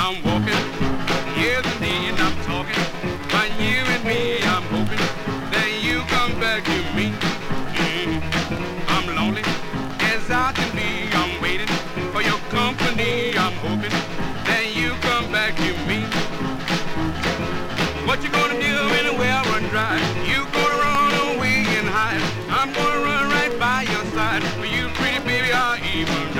I'm walking. Yes, indeed, I'm talking. But you and me, I'm hoping that you come back to me. Mm. I'm lonely as I can be. I'm waiting for your company. I'm hoping that you come back to me. What you gonna do when the well run dry? You gonna run away and hide. I'm gonna run right by your side. For you, pretty baby, I'll even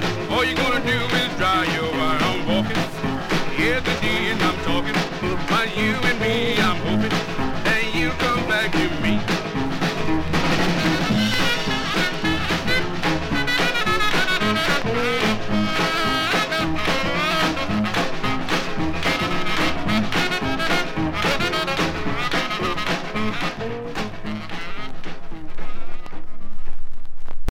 save? All you're gonna do is dry your eye. I'm walking. Yes, indeed, I'm talking. But you and me, I'm hoping that you come back to me.